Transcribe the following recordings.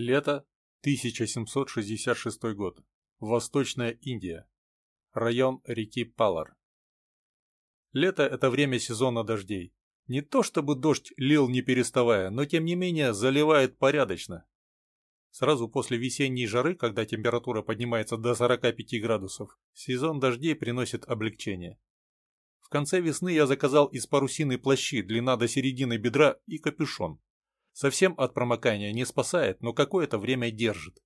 Лето 1766 год. Восточная Индия. Район реки Палар. Лето – это время сезона дождей. Не то чтобы дождь лил не переставая, но тем не менее заливает порядочно. Сразу после весенней жары, когда температура поднимается до 45 градусов, сезон дождей приносит облегчение. В конце весны я заказал из парусины плащи, длина до середины бедра и капюшон. Совсем от промокания не спасает, но какое-то время держит.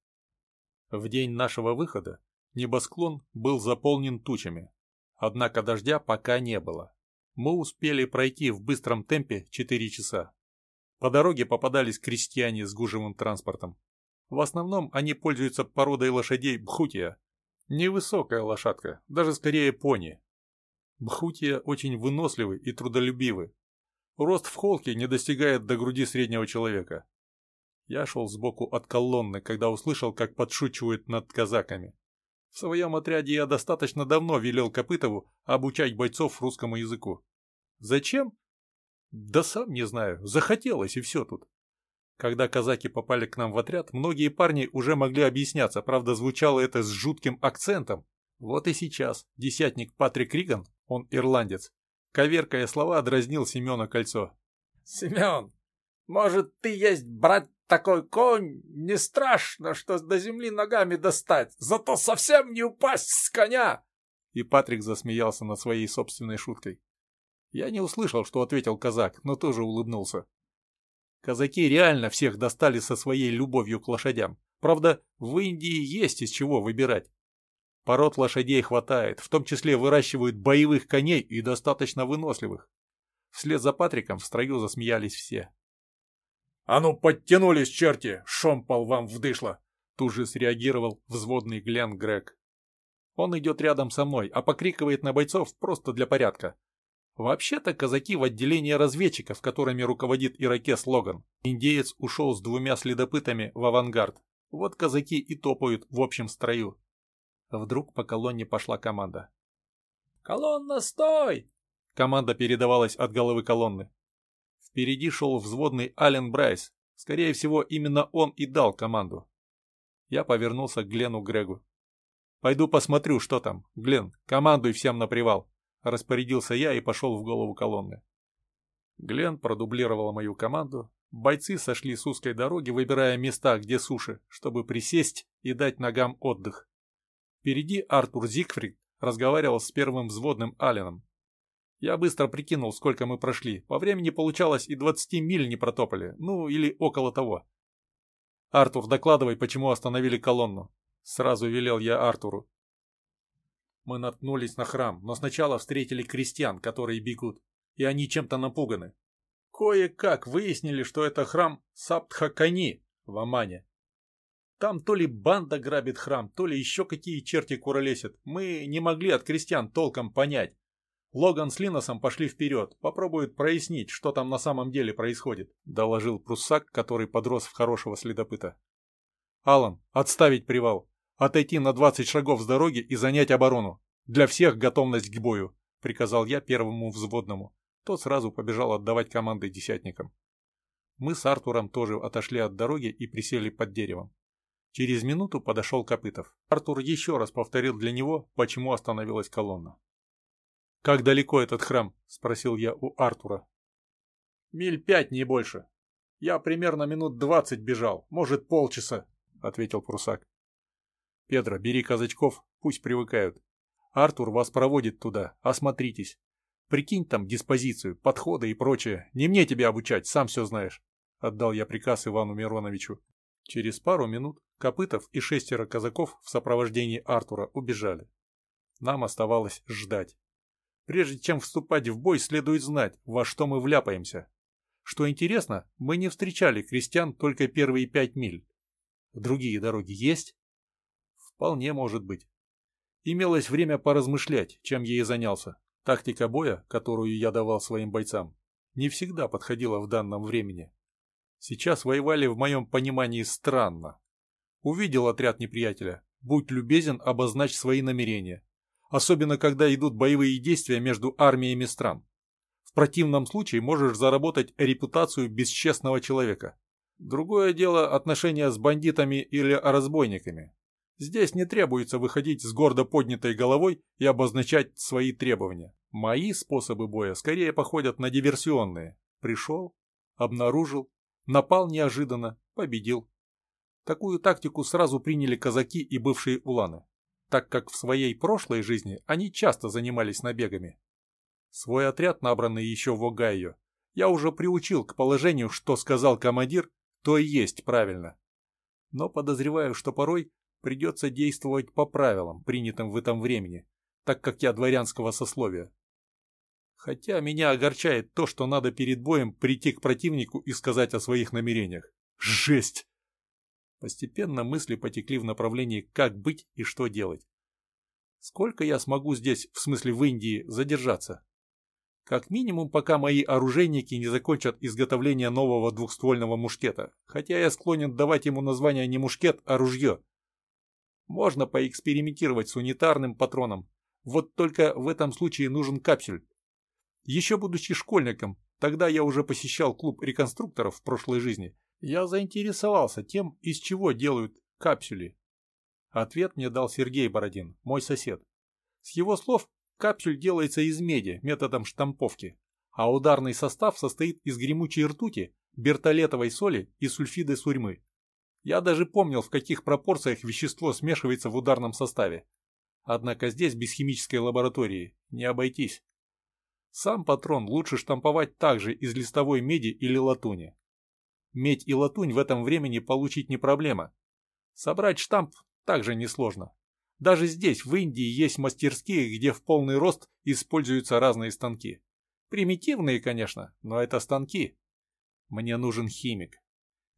В день нашего выхода небосклон был заполнен тучами. Однако дождя пока не было. Мы успели пройти в быстром темпе 4 часа. По дороге попадались крестьяне с гужевым транспортом. В основном они пользуются породой лошадей бхутия. Невысокая лошадка, даже скорее пони. Бхутия очень выносливы и трудолюбивы, Рост в холке не достигает до груди среднего человека. Я шел сбоку от колонны, когда услышал, как подшучивают над казаками. В своем отряде я достаточно давно велел Копытову обучать бойцов русскому языку. Зачем? Да сам не знаю. Захотелось, и все тут. Когда казаки попали к нам в отряд, многие парни уже могли объясняться, правда, звучало это с жутким акцентом. Вот и сейчас десятник Патрик Риган, он ирландец, Коверкая слова, дразнил Семена кольцо. «Семен, может, ты есть брать такой конь? Не страшно, что до земли ногами достать, зато совсем не упасть с коня!» И Патрик засмеялся над своей собственной шуткой. Я не услышал, что ответил казак, но тоже улыбнулся. Казаки реально всех достали со своей любовью к лошадям. Правда, в Индии есть из чего выбирать. Пород лошадей хватает, в том числе выращивают боевых коней и достаточно выносливых. Вслед за Патриком в строю засмеялись все. «А ну, подтянулись, черти! Шомпол вам вдышло!» Тут же среагировал взводный Глен Грег. Он идет рядом со мной, а покрикивает на бойцов просто для порядка. Вообще-то казаки в отделении разведчиков, которыми руководит ирокез Логан. Индеец ушел с двумя следопытами в авангард. Вот казаки и топают в общем строю. Вдруг по колонне пошла команда. «Колонна, стой!» Команда передавалась от головы колонны. Впереди шел взводный Ален Брайс. Скорее всего, именно он и дал команду. Я повернулся к Глену Грегу. «Пойду посмотрю, что там. Глен, командуй всем на привал!» Распорядился я и пошел в голову колонны. Глен продублировал мою команду. Бойцы сошли с узкой дороги, выбирая места, где суши, чтобы присесть и дать ногам отдых. Впереди Артур Зигфрид разговаривал с первым взводным Алленом. Я быстро прикинул, сколько мы прошли. По времени получалось и 20 миль не протопали, ну или около того. «Артур, докладывай, почему остановили колонну?» Сразу велел я Артуру. Мы наткнулись на храм, но сначала встретили крестьян, которые бегут, и они чем-то напуганы. Кое-как выяснили, что это храм Саптхакани в Амане. Там то ли банда грабит храм, то ли еще какие черти куролесят. Мы не могли от крестьян толком понять. Логан с Линосом пошли вперед, попробуют прояснить, что там на самом деле происходит», — доложил пруссак, который подрос в хорошего следопыта. «Алан, отставить привал, отойти на 20 шагов с дороги и занять оборону. Для всех готовность к бою», — приказал я первому взводному. Тот сразу побежал отдавать команды десятникам. Мы с Артуром тоже отошли от дороги и присели под деревом. Через минуту подошел Копытов. Артур еще раз повторил для него, почему остановилась колонна. «Как далеко этот храм?» – спросил я у Артура. «Миль пять, не больше. Я примерно минут двадцать бежал, может полчаса», – ответил прусак. «Педро, бери казачков, пусть привыкают. Артур вас проводит туда, осмотритесь. Прикинь там диспозицию, подходы и прочее. Не мне тебя обучать, сам все знаешь», – отдал я приказ Ивану Мироновичу. Через пару минут Копытов и шестеро казаков в сопровождении Артура убежали. Нам оставалось ждать. Прежде чем вступать в бой, следует знать, во что мы вляпаемся. Что интересно, мы не встречали крестьян только первые пять миль. Другие дороги есть? Вполне может быть. Имелось время поразмышлять, чем я и занялся. Тактика боя, которую я давал своим бойцам, не всегда подходила в данном времени. Сейчас воевали в моем понимании странно. Увидел отряд неприятеля. Будь любезен, обозначь свои намерения. Особенно, когда идут боевые действия между армиями стран. В противном случае можешь заработать репутацию бесчестного человека. Другое дело отношения с бандитами или разбойниками. Здесь не требуется выходить с гордо поднятой головой и обозначать свои требования. Мои способы боя скорее походят на диверсионные. Пришел, обнаружил, напал неожиданно, победил. Такую тактику сразу приняли казаки и бывшие уланы, так как в своей прошлой жизни они часто занимались набегами. Свой отряд, набранный еще в Огайо, я уже приучил к положению, что сказал командир, то и есть правильно. Но подозреваю, что порой придется действовать по правилам, принятым в этом времени, так как я дворянского сословия. Хотя меня огорчает то, что надо перед боем прийти к противнику и сказать о своих намерениях. Жесть! Постепенно мысли потекли в направлении, как быть и что делать. Сколько я смогу здесь, в смысле в Индии, задержаться? Как минимум, пока мои оружейники не закончат изготовление нового двухствольного мушкета, хотя я склонен давать ему название не мушкет, а ружье. Можно поэкспериментировать с унитарным патроном, вот только в этом случае нужен капсюль. Еще будучи школьником, тогда я уже посещал клуб реконструкторов в прошлой жизни, я заинтересовался тем, из чего делают капсюли. Ответ мне дал Сергей Бородин, мой сосед. С его слов, капсюль делается из меди методом штамповки, а ударный состав состоит из гремучей ртути, бертолетовой соли и сульфиды сурьмы. Я даже помнил, в каких пропорциях вещество смешивается в ударном составе. Однако здесь без химической лаборатории не обойтись. Сам патрон лучше штамповать также из листовой меди или латуни. Медь и латунь в этом времени получить не проблема. Собрать штамп также несложно. Даже здесь, в Индии, есть мастерские, где в полный рост используются разные станки. Примитивные, конечно, но это станки. Мне нужен химик.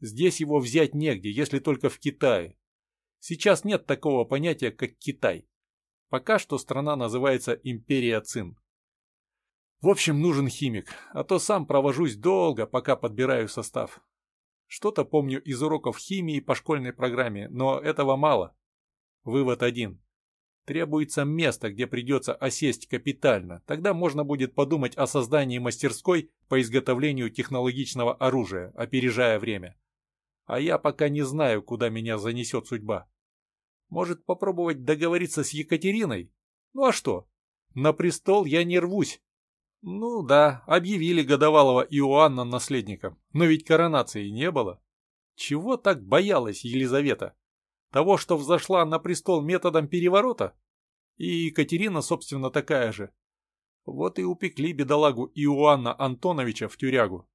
Здесь его взять негде, если только в Китае. Сейчас нет такого понятия, как Китай. Пока что страна называется Империя Цин. В общем, нужен химик, а то сам провожусь долго, пока подбираю состав. Что-то помню из уроков химии по школьной программе, но этого мало. Вывод один. Требуется место, где придется осесть капитально. Тогда можно будет подумать о создании мастерской по изготовлению технологичного оружия, опережая время. А я пока не знаю, куда меня занесет судьба. Может попробовать договориться с Екатериной? Ну а что? На престол я не рвусь, ну да, объявили годовалого Иоанна наследником, но ведь коронации не было. Чего так боялась Елизавета? Того, что взошла на престол методом переворота? И Екатерина, собственно, такая же. Вот и упекли бедолагу Иоанна Антоновича в тюрягу.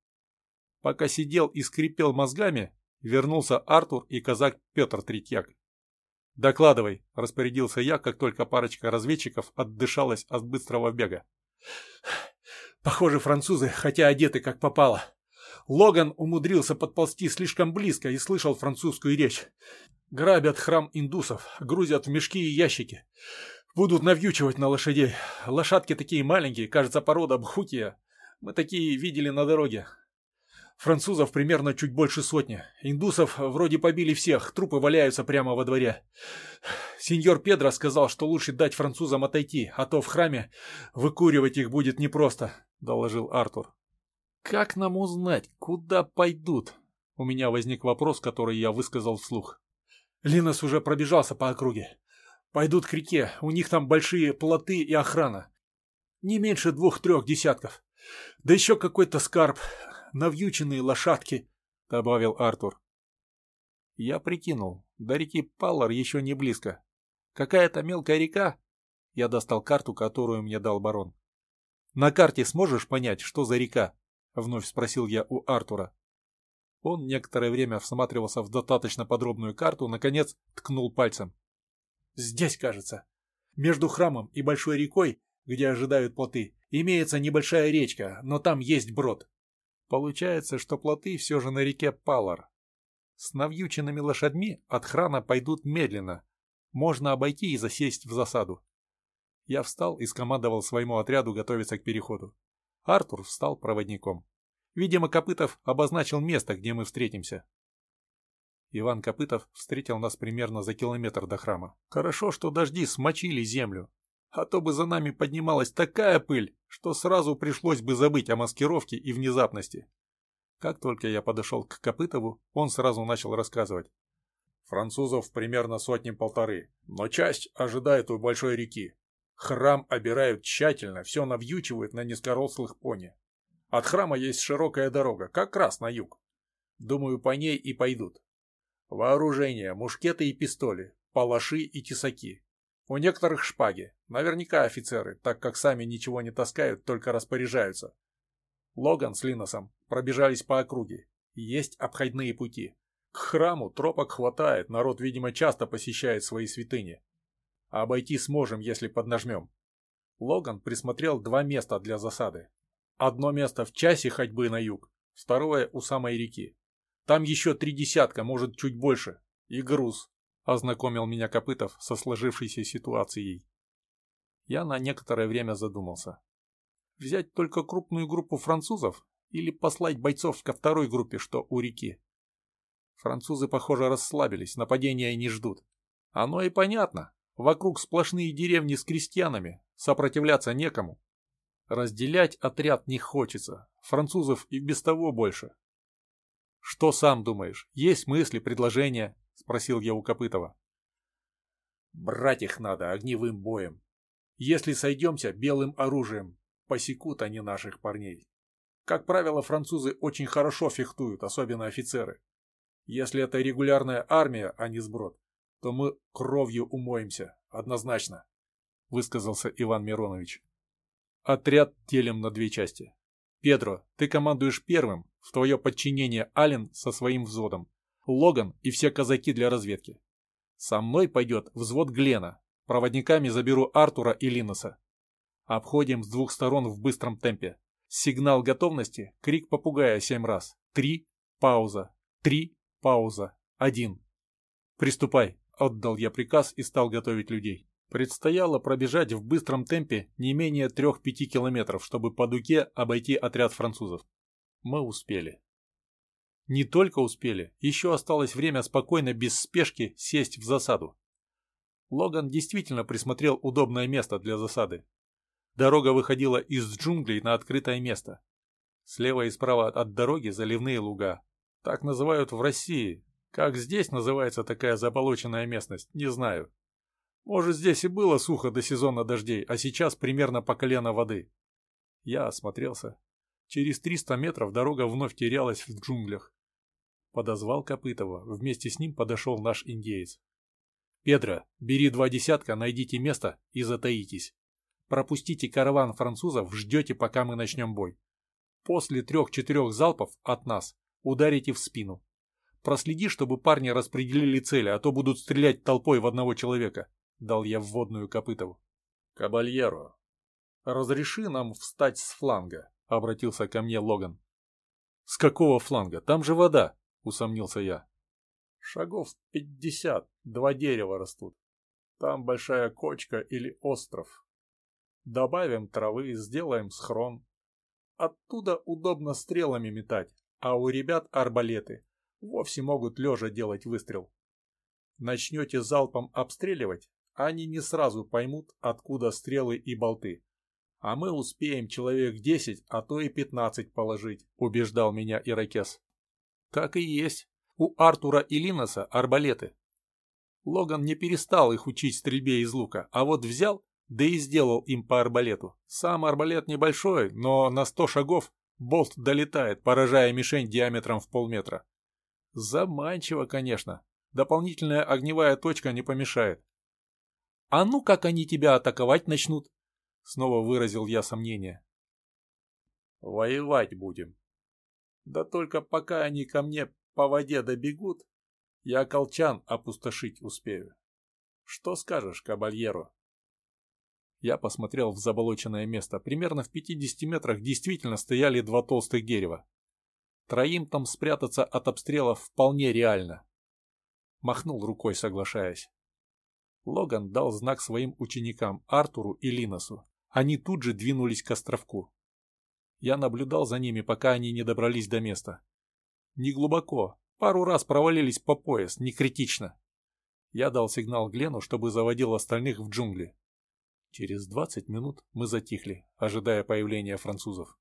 Пока сидел и скрипел мозгами, вернулся Артур и казак Петр Третьяк. «Докладывай», — распорядился я, как только парочка разведчиков отдышалась от быстрого бега. Похоже, французы, хотя одеты как попало. Логан умудрился подползти слишком близко и слышал французскую речь. Грабят храм индусов, грузят в мешки и ящики. Будут навьючивать на лошадей. Лошадки такие маленькие, кажется, порода бхутия. Мы такие видели на дороге. Французов примерно чуть больше сотни. Индусов вроде побили всех, трупы валяются прямо во дворе. Сеньор Педро сказал, что лучше дать французам отойти, а то в храме выкуривать их будет непросто, — доложил Артур. «Как нам узнать, куда пойдут?» У меня возник вопрос, который я высказал вслух. Линос уже пробежался по округе. Пойдут к реке, у них там большие плоты и охрана. Не меньше двух-трех десятков. Да еще какой-то скарб, навьюченные лошадки», — добавил Артур. Я прикинул, до реки Паллар еще не близко. Какая-то мелкая река? Я достал карту, которую мне дал барон. «На карте сможешь понять, что за река?» — вновь спросил я у Артура. Он некоторое время всматривался в достаточно подробную карту, наконец ткнул пальцем. «Здесь, кажется. Между храмом и большой рекой, где ожидают плоты, имеется небольшая речка, но там есть брод. Получается, что плоты все же на реке Палар. С навьюченными лошадьми от храна пойдут медленно. Можно обойти и засесть в засаду. Я встал и скомандовал своему отряду готовиться к переходу. Артур встал проводником. Видимо, Копытов обозначил место, где мы встретимся. Иван Копытов встретил нас примерно за километр до храма. Хорошо, что дожди смочили землю а то бы за нами поднималась такая пыль, что сразу пришлось бы забыть о маскировке и внезапности. Как только я подошел к Копытову, он сразу начал рассказывать. Французов примерно сотни-полторы, но часть ожидает у большой реки. Храм обирают тщательно, все навьючивают на низкорослых пони. От храма есть широкая дорога, как раз на юг. Думаю, по ней и пойдут. Вооружение, мушкеты и пистоли, палаши и тесаки. У некоторых шпаги, наверняка офицеры, так как сами ничего не таскают, только распоряжаются. Логан с Линосом пробежались по округе. Есть обходные пути. К храму тропок хватает, народ, видимо, часто посещает свои святыни. Обойти сможем, если поднажмем. Логан присмотрел два места для засады. Одно место в часе ходьбы на юг, второе у самой реки. Там еще три десятка, может, чуть больше. И груз, ознакомил меня Копытов со сложившейся ситуацией. Я на некоторое время задумался. Взять только крупную группу французов или послать бойцов ко второй группе, что у реки? Французы, похоже, расслабились, нападения не ждут. Оно и понятно. Вокруг сплошные деревни с крестьянами, сопротивляться некому. Разделять отряд не хочется, французов и без того больше. «Что сам думаешь? Есть мысли, предложения?» – спросил я у Копытова. «Брать их надо огневым боем. Если сойдемся белым оружием, посекут они наших парней. Как правило, французы очень хорошо фехтуют, особенно офицеры. Если это регулярная армия, а не сброд, то мы кровью умоемся, однозначно», – высказался Иван Миронович. «Отряд делим на две части. Педро, ты командуешь первым, в твое подчинение Ален со своим взводом, Логан и все казаки для разведки. Со мной пойдет взвод Глена, проводниками заберу Артура и Линоса. Обходим с двух сторон в быстром темпе. Сигнал готовности, крик попугая семь раз. Три, пауза, три, пауза, один. Приступай, отдал я приказ и стал готовить людей. Предстояло пробежать в быстром темпе не менее 3-5 километров, чтобы по дуге обойти отряд французов. Мы успели. Не только успели, еще осталось время спокойно, без спешки, сесть в засаду. Логан действительно присмотрел удобное место для засады. Дорога выходила из джунглей на открытое место. Слева и справа от дороги заливные луга. Так называют в России. Как здесь называется такая заболоченная местность, не знаю. Может, здесь и было сухо до сезона дождей, а сейчас примерно по колено воды. Я осмотрелся. Через 300 метров дорога вновь терялась в джунглях. Подозвал Копытова. Вместе с ним подошел наш индеец. «Педро, бери два десятка, найдите место и затаитесь. Пропустите караван французов, ждете, пока мы начнем бой. После трех-четырех залпов от нас ударите в спину. Проследи, чтобы парни распределили цели, а то будут стрелять толпой в одного человека. — дал я вводную Копытову. «Кабальеро, разреши нам встать с фланга», — обратился ко мне Логан. «С какого фланга? Там же вода», — усомнился я. «Шагов пятьдесят, два дерева растут. Там большая кочка или остров. Добавим травы, сделаем схрон. Оттуда удобно стрелами метать, а у ребят арбалеты. Вовсе могут лежа делать выстрел. Начнете залпом обстреливать, они не сразу поймут, откуда стрелы и болты. А мы успеем человек десять, а то и пятнадцать положить, убеждал меня Иракес. Так и есть. У Артура и Линоса арбалеты. Логан не перестал их учить стрельбе из лука, а вот взял, да и сделал им по арбалету. Сам арбалет небольшой, но на сто шагов болт долетает, поражая мишень диаметром в полметра. Заманчиво, конечно. Дополнительная огневая точка не помешает. «А ну, как они тебя атаковать начнут?» Снова выразил я сомнение. «Воевать будем. Да только пока они ко мне по воде добегут, я колчан опустошить успею. Что скажешь, кабальеро?» Я посмотрел в заболоченное место. Примерно в 50 метрах действительно стояли два толстых дерева. Троим там спрятаться от обстрелов вполне реально. Махнул рукой, соглашаясь. Логан дал знак своим ученикам Артуру и Линосу. Они тут же двинулись к островку. Я наблюдал за ними, пока они не добрались до места. Не глубоко, пару раз провалились по пояс, не критично. Я дал сигнал Глену, чтобы заводил остальных в джунгли. Через 20 минут мы затихли, ожидая появления французов.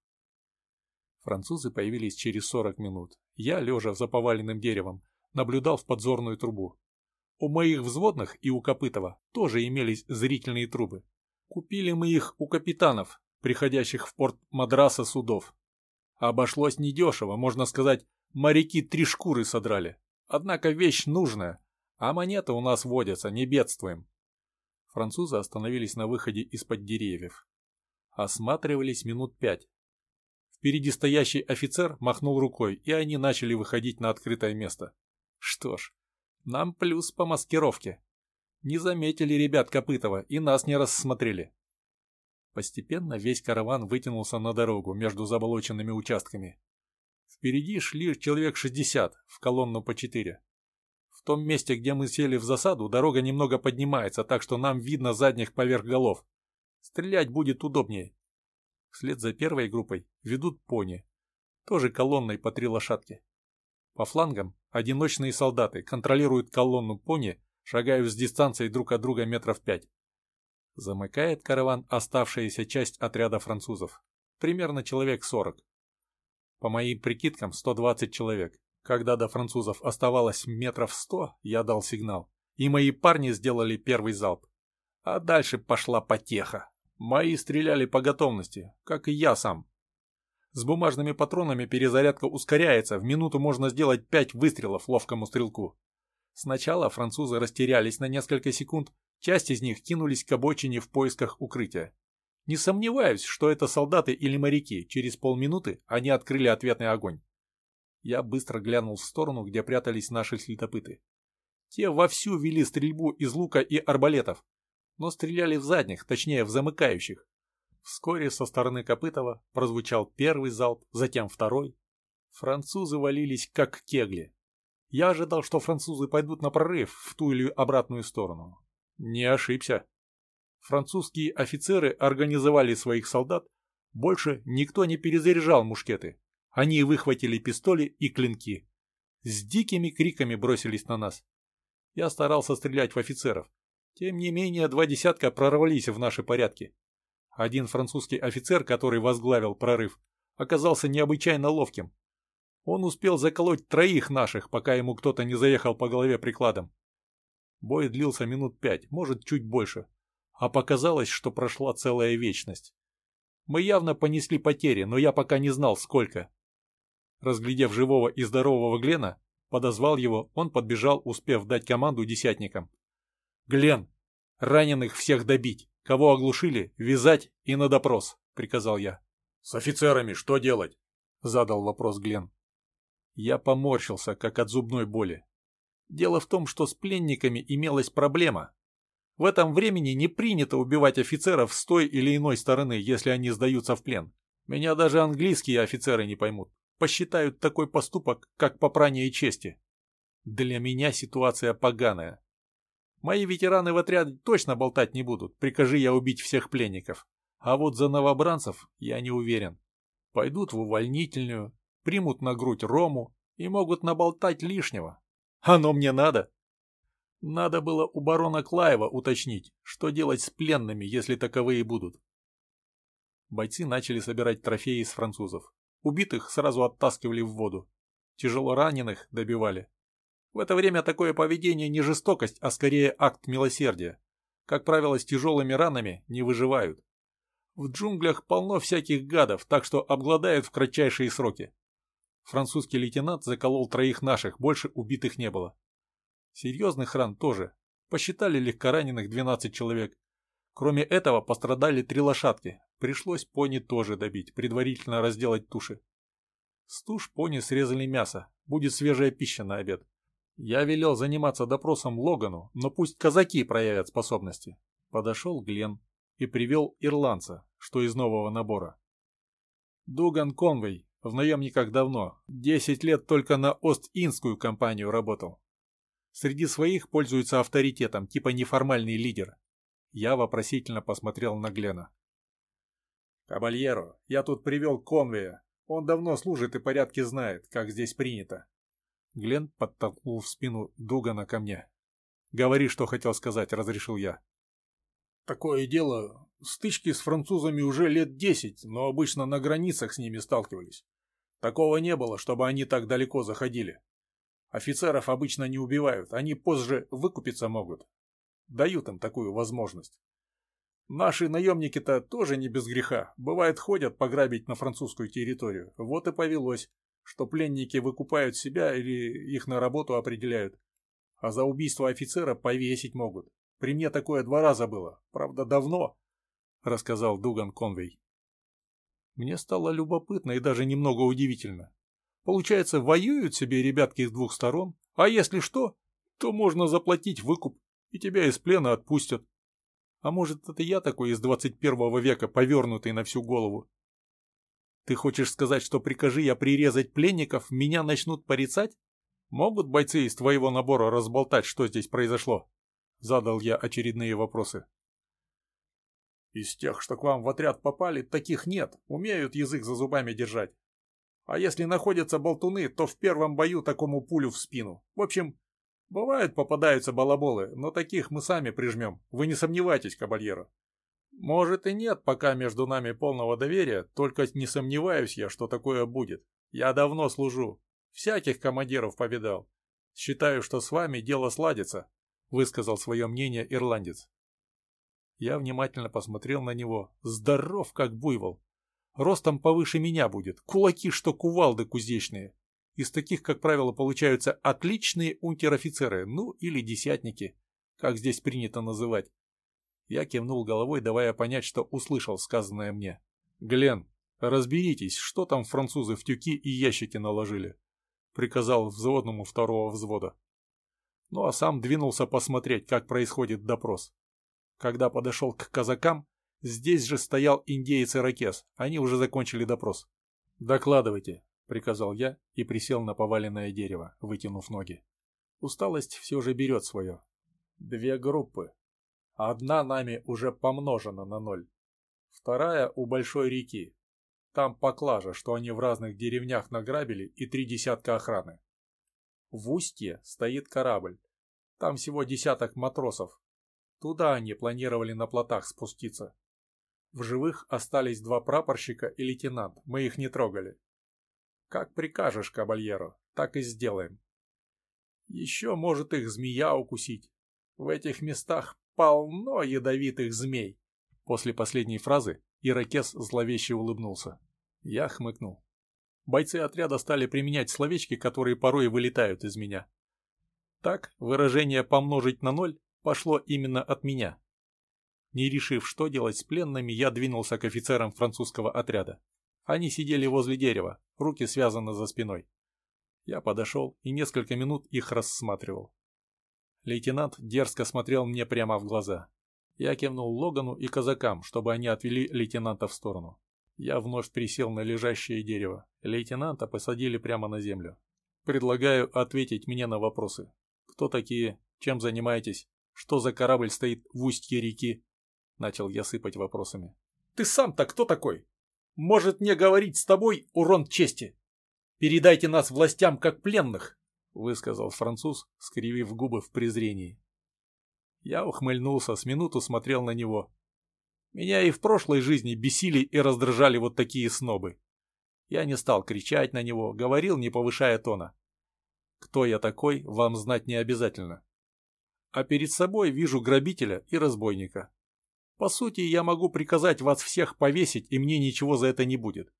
Французы появились через 40 минут. Я, лежа за поваленным деревом, наблюдал в подзорную трубу. У моих взводных и у Копытова тоже имелись зрительные трубы. Купили мы их у капитанов, приходящих в порт Мадраса судов. Обошлось недешево, можно сказать, моряки три шкуры содрали. Однако вещь нужная, а монеты у нас водятся, не бедствуем. Французы остановились на выходе из-под деревьев. Осматривались минут пять. Впереди стоящий офицер махнул рукой, и они начали выходить на открытое место. Что ж, нам плюс по маскировке. Не заметили ребят Копытова и нас не рассмотрели. Постепенно весь караван вытянулся на дорогу между заболоченными участками. Впереди шли человек 60, в колонну по 4. В том месте, где мы сели в засаду, дорога немного поднимается, так что нам видно задних поверх голов. Стрелять будет удобнее. Вслед за первой группой ведут пони. Тоже колонной по три лошадки. По флангам одиночные солдаты контролируют колонну пони, шагая с дистанцией друг от друга метров пять. Замыкает караван оставшаяся часть отряда французов. Примерно человек 40. По моим прикидкам 120 человек. Когда до французов оставалось метров 100, я дал сигнал. И мои парни сделали первый залп. А дальше пошла потеха. Мои стреляли по готовности, как и я сам. С бумажными патронами перезарядка ускоряется, в минуту можно сделать пять выстрелов ловкому стрелку. Сначала французы растерялись на несколько секунд, часть из них кинулись к обочине в поисках укрытия. Не сомневаюсь, что это солдаты или моряки, через полминуты они открыли ответный огонь. Я быстро глянул в сторону, где прятались наши следопыты. Те вовсю вели стрельбу из лука и арбалетов, но стреляли в задних, точнее в замыкающих. Вскоре со стороны Копытова прозвучал первый залп, затем второй. Французы валились как кегли. Я ожидал, что французы пойдут на прорыв в ту или обратную сторону. Не ошибся. Французские офицеры организовали своих солдат, больше никто не перезаряжал мушкеты. Они выхватили пистоли и клинки. С дикими криками бросились на нас. Я старался стрелять в офицеров. Тем не менее, два десятка прорвались в наши порядки. Один французский офицер, который возглавил прорыв, оказался необычайно ловким. Он успел заколоть троих наших, пока ему кто-то не заехал по голове прикладом. Бой длился минут пять, может, чуть больше. А показалось, что прошла целая вечность. Мы явно понесли потери, но я пока не знал, сколько. Разглядев живого и здорового Глена, подозвал его, он подбежал, успев дать команду десятникам. «Глен, раненых всех добить, кого оглушили, вязать и на допрос», — приказал я. «С офицерами что делать?» — задал вопрос Глен. Я поморщился, как от зубной боли. Дело в том, что с пленниками имелась проблема. В этом времени не принято убивать офицеров с той или иной стороны, если они сдаются в плен. Меня даже английские офицеры не поймут. Посчитают такой поступок, как попрание чести. Для меня ситуация поганая. Мои ветераны в отряде точно болтать не будут, прикажи я убить всех пленников. А вот за новобранцев я не уверен. Пойдут в увольнительную, примут на грудь рому и могут наболтать лишнего. Оно мне надо. Надо было у барона Клаева уточнить, что делать с пленными, если таковые будут. Бойцы начали собирать трофеи из французов. Убитых сразу оттаскивали в воду. Тяжело раненых добивали. В это время такое поведение не жестокость, а скорее акт милосердия. Как правило, с тяжелыми ранами не выживают. В джунглях полно всяких гадов, так что обгладают в кратчайшие сроки. Французский лейтенант заколол троих наших, больше убитых не было. Серьезных ран тоже. Посчитали легкораненых 12 человек. Кроме этого пострадали три лошадки. Пришлось пони тоже добить, предварительно разделать туши. С туш пони срезали мясо. Будет свежая пища на обед. Я велел заниматься допросом Логану, но пусть казаки проявят способности. Подошел Глен и привел ирландца, что из нового набора. Дуган Конвей, в наемниках давно. Десять лет только на Ост-Индскую компанию работал. Среди своих пользуется авторитетом, типа неформальный лидер. Я вопросительно посмотрел на Глена. «Кабальеро, я тут привел конвея. Он давно служит и порядки знает, как здесь принято». Глен подтолкнул в спину Дугана ко мне. «Говори, что хотел сказать», — разрешил я. «Такое дело. Стычки с французами уже лет десять, но обычно на границах с ними сталкивались. Такого не было, чтобы они так далеко заходили. Офицеров обычно не убивают, они позже выкупиться могут. Дают им такую возможность. Наши наемники-то тоже не без греха. Бывает, ходят пограбить на французскую территорию. Вот и повелось, что пленники выкупают себя или их на работу определяют. А за убийство офицера повесить могут. При мне такое два раза было. Правда, давно, — рассказал Дуган Конвей. Мне стало любопытно и даже немного удивительно. Получается, воюют себе ребятки с двух сторон, а если что, то можно заплатить выкуп, и тебя из плена отпустят. А может, это я такой из 21 века, повернутый на всю голову? Ты хочешь сказать, что прикажи я прирезать пленников, меня начнут порицать? Могут бойцы из твоего набора разболтать, что здесь произошло? Задал я очередные вопросы. Из тех, что к вам в отряд попали, таких нет, умеют язык за зубами держать. А если находятся болтуны, то в первом бою такому пулю в спину. В общем, бывают попадаются балаболы, но таких мы сами прижмем. Вы не сомневайтесь, кабальеро. Может и нет пока между нами полного доверия, только не сомневаюсь я, что такое будет. Я давно служу. Всяких командиров повидал. Считаю, что с вами дело сладится, высказал свое мнение ирландец. Я внимательно посмотрел на него. Здоров, как буйвол. Ростом повыше меня будет. Кулаки, что кувалды кузнечные. Из таких, как правило, получаются отличные унтер-офицеры, ну или десятники, как здесь принято называть. Я кивнул головой, давая понять, что услышал сказанное мне. «Глен, разберитесь, что там французы в тюки и ящики наложили», приказал взводному второго взвода. Ну а сам двинулся посмотреть, как происходит допрос. Когда подошел к казакам, здесь же стоял индеец-ирокез. Они уже закончили допрос. «Докладывайте», — приказал я и присел на поваленное дерево, вытянув ноги. Усталость все же берет свое. Две группы. Одна нами уже помножена на ноль. Вторая у большой реки. Там поклажа, что они в разных деревнях награбили и три десятка охраны. В устье стоит корабль. Там всего десяток матросов, Туда они планировали на плотах спуститься. В живых остались два прапорщика и лейтенант, мы их не трогали. Как прикажешь, кабальеро, так и сделаем. Еще может их змея укусить. В этих местах полно ядовитых змей. После последней фразы Иракес зловеще улыбнулся. Я хмыкнул. Бойцы отряда стали применять словечки, которые порой вылетают из меня. Так, выражение «помножить на ноль» пошло именно от меня. Не решив, что делать с пленными, я двинулся к офицерам французского отряда. Они сидели возле дерева, руки связаны за спиной. Я подошел и несколько минут их рассматривал. Лейтенант дерзко смотрел мне прямо в глаза. Я кивнул Логану и казакам, чтобы они отвели лейтенанта в сторону. Я вновь присел на лежащее дерево. Лейтенанта посадили прямо на землю. Предлагаю ответить мне на вопросы. Кто такие? Чем занимаетесь? Что за корабль стоит в устье реки? Начал я сыпать вопросами. Ты сам-то кто такой? Может мне говорить с тобой, урон чести? Передайте нас властям как пленных, высказал француз, скривив губы в презрении. Я ухмыльнулся, с минуту смотрел на него. Меня и в прошлой жизни бесили и раздражали вот такие снобы. Я не стал кричать на него, говорил, не повышая тона. Кто я такой, вам знать не обязательно а перед собой вижу грабителя и разбойника. По сути, я могу приказать вас всех повесить, и мне ничего за это не будет.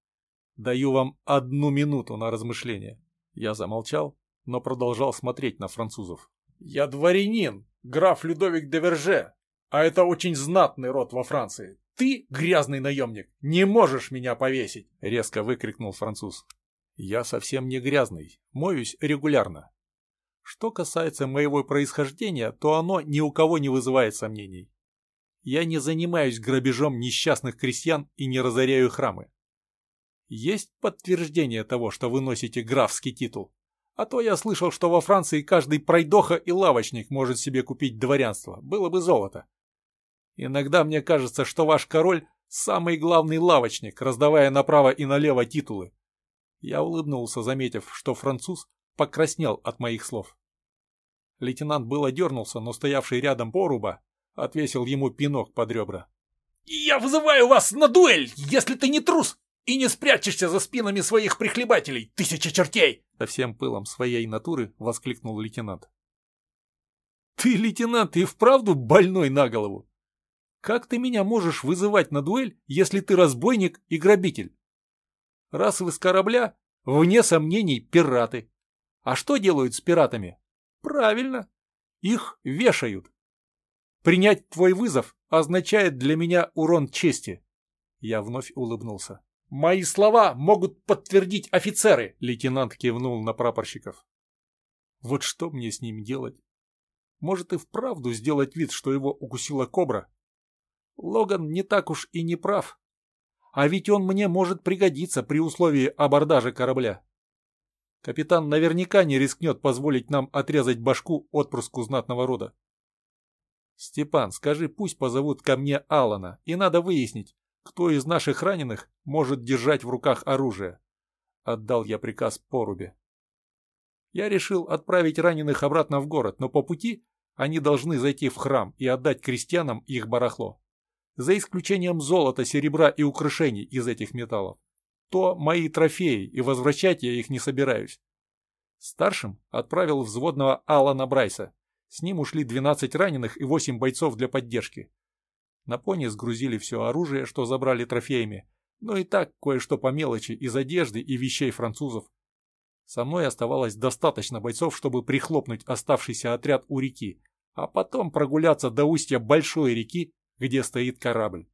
Даю вам одну минуту на размышление. Я замолчал, но продолжал смотреть на французов. «Я дворянин, граф Людовик де Верже, а это очень знатный род во Франции. Ты, грязный наемник, не можешь меня повесить!» — резко выкрикнул француз. «Я совсем не грязный, моюсь регулярно. Что касается моего происхождения, то оно ни у кого не вызывает сомнений. Я не занимаюсь грабежом несчастных крестьян и не разоряю храмы. Есть подтверждение того, что вы носите графский титул? А то я слышал, что во Франции каждый пройдоха и лавочник может себе купить дворянство. Было бы золото. Иногда мне кажется, что ваш король – самый главный лавочник, раздавая направо и налево титулы. Я улыбнулся, заметив, что француз покраснел от моих слов. Лейтенант было дернулся, но стоявший рядом поруба отвесил ему пинок под ребра. «Я вызываю вас на дуэль, если ты не трус и не спрячешься за спинами своих прихлебателей, тысяча чертей!» Со всем пылом своей натуры воскликнул лейтенант. «Ты, лейтенант, и вправду больной на голову? Как ты меня можешь вызывать на дуэль, если ты разбойник и грабитель? Раз вы с корабля, вне сомнений, пираты. А что делают с пиратами? Правильно, их вешают. Принять твой вызов означает для меня урон чести. Я вновь улыбнулся. «Мои слова могут подтвердить офицеры!» Лейтенант кивнул на прапорщиков. «Вот что мне с ним делать? Может и вправду сделать вид, что его укусила кобра? Логан не так уж и не прав. А ведь он мне может пригодиться при условии абордажа корабля. Капитан наверняка не рискнет позволить нам отрезать башку отпрыску знатного рода. Степан, скажи, пусть позовут ко мне Алана, и надо выяснить, кто из наших раненых может держать в руках оружие. Отдал я приказ порубе. Я решил отправить раненых обратно в город, но по пути они должны зайти в храм и отдать крестьянам их барахло. За исключением золота, серебра и украшений из этих металлов. То мои трофеи, и возвращать я их не собираюсь. Старшим отправил взводного Алана Брайса. С ним ушли 12 раненых и 8 бойцов для поддержки. На пони сгрузили все оружие, что забрали трофеями, но и так кое-что по мелочи из одежды и вещей французов. Со мной оставалось достаточно бойцов, чтобы прихлопнуть оставшийся отряд у реки, а потом прогуляться до устья большой реки, где стоит корабль.